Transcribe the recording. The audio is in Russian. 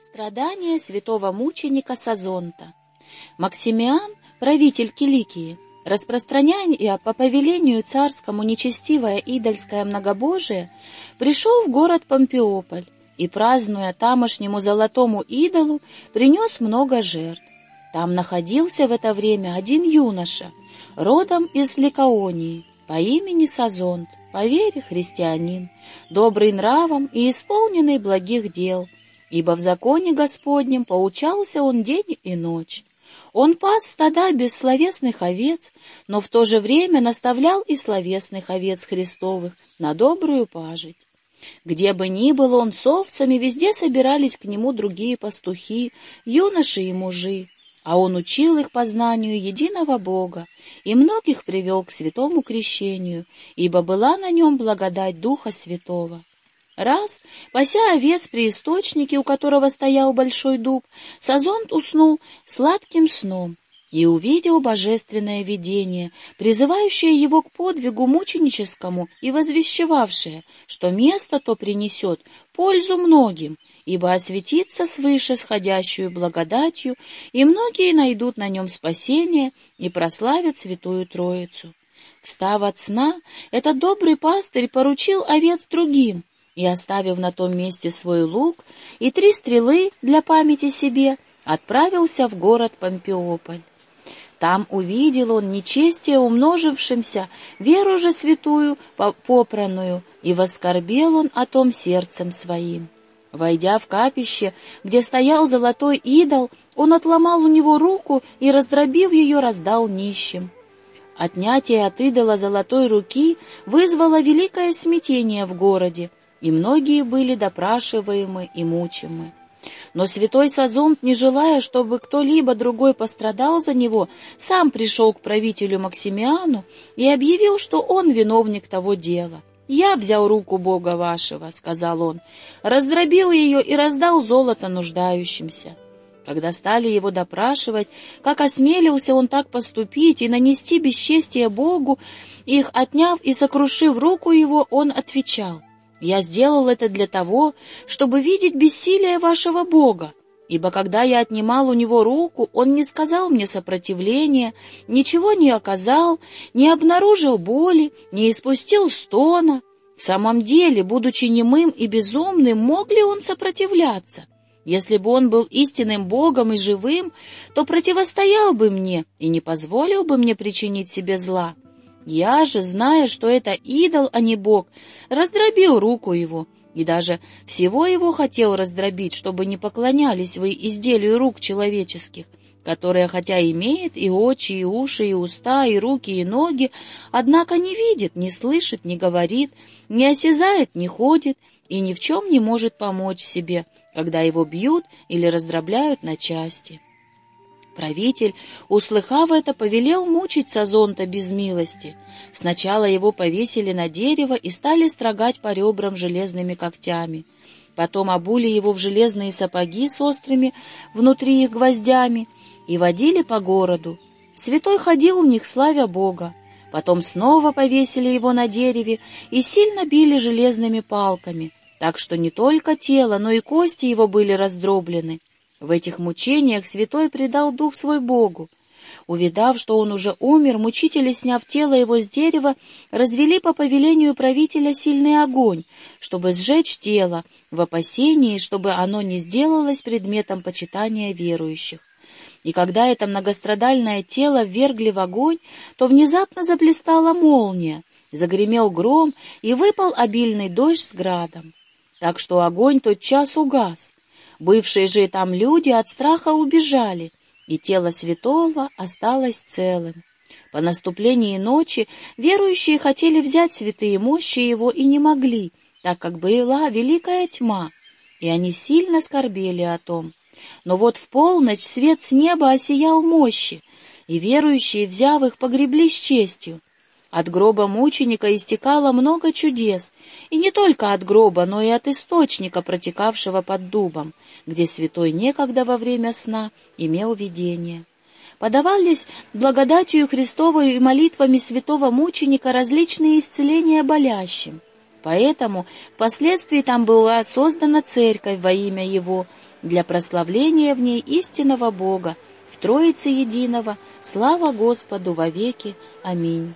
Страдания святого мученика Сазонта. Максимиан, правитель Киликии, распространяя по повелению царскому нечестивое идольское многобожие, пришел в город Помпеополь и, празднуя тамошнему золотому идолу, принес много жертв. Там находился в это время один юноша, родом из Ликаонии, по имени Сазонт, по вере христианин, добрый нравом и исполненный благих дел — ибо в законе Господнем поучался он день и ночь. Он пас стада бессловесных овец, но в то же время наставлял и словесных овец Христовых на добрую пажить. Где бы ни был он с овцами, везде собирались к нему другие пастухи, юноши и мужи, а он учил их познанию единого Бога и многих привел к святому крещению, ибо была на нем благодать Духа Святого. Раз, пася овец при источнике, у которого стоял большой дуб, Сазонт уснул сладким сном и увидел божественное видение, призывающее его к подвигу мученическому и возвещавшее, что место то принесет пользу многим, ибо осветится свыше сходящую благодатью, и многие найдут на нем спасение и прославят Святую Троицу. Встав от сна, этот добрый пастырь поручил овец другим, и, оставив на том месте свой лук и три стрелы для памяти себе, отправился в город Помпеополь. Там увидел он нечестие умножившимся, веру же святую попраную, и воскорбел он о том сердцем своим. Войдя в капище, где стоял золотой идол, он отломал у него руку и, раздробив ее, раздал нищим. Отнятие от идола золотой руки вызвало великое смятение в городе, и многие были допрашиваемы и мучимы. Но святой Сазонт, не желая, чтобы кто-либо другой пострадал за него, сам пришел к правителю Максимиану и объявил, что он виновник того дела. «Я взял руку Бога вашего», — сказал он, раздробил ее и раздал золото нуждающимся. Когда стали его допрашивать, как осмелился он так поступить и нанести бесчестие Богу, их отняв и сокрушив руку его, он отвечал — я сделал это для того, чтобы видеть бессилие вашего Бога, ибо когда я отнимал у него руку, он не сказал мне сопротивления, ничего не оказал, не обнаружил боли, не испустил стона. В самом деле, будучи немым и безумным, мог ли он сопротивляться? Если бы он был истинным Богом и живым, то противостоял бы мне и не позволил бы мне причинить себе зла. Я же, зная, что это идол, а не Бог, раздробил руку его, и даже всего его хотел раздробить, чтобы не поклонялись вы изделию рук человеческих, которое хотя имеет и очи, и уши, и уста, и руки, и ноги, однако не видит, не слышит, не говорит, не осязает, не ходит и ни в чем не может помочь себе, когда его бьют или раздробляют на части. Правитель, услыхав это, повелел мучить Сазонта без милости. Сначала его повесили на дерево и стали строгать по ребрам железными когтями. Потом обули его в железные сапоги с острыми внутри их гвоздями и водили по городу. Святой ходил в них, славя Бога. Потом снова повесили его на дереве и сильно били железными палками, так что не только тело, но и кости его были раздроблены. В этих мучениях святой предал дух свой Богу. Увидав, что он уже умер, мучители, сняв тело его с дерева, развели по повелению правителя сильный огонь, чтобы сжечь тело, в опасении, чтобы оно не сделалось предметом почитания верующих. И когда это многострадальное тело ввергли в огонь, то внезапно заблистала молния, загремел гром и выпал обильный дождь с градом. Так что огонь тот час угас. Бывшие же там люди от страха убежали, и тело святого осталось целым. По наступлении ночи верующие хотели взять святые мощи его и не могли, так как была великая тьма, и они сильно скорбели о том. Но вот в полночь свет с неба осиял мощи, и верующие, взяв их, погребли с честью. От гроба мученика истекало много чудес, и не только от гроба, но и от источника, протекавшего под дубом, где святой некогда во время сна имел видение. Подавались благодатью Христовой и молитвами святого мученика различные исцеления болящим. Поэтому впоследствии там была создана церковь во имя Его для прославления в ней истинного Бога, в Троице Единого, слава Господу вовеки. Аминь.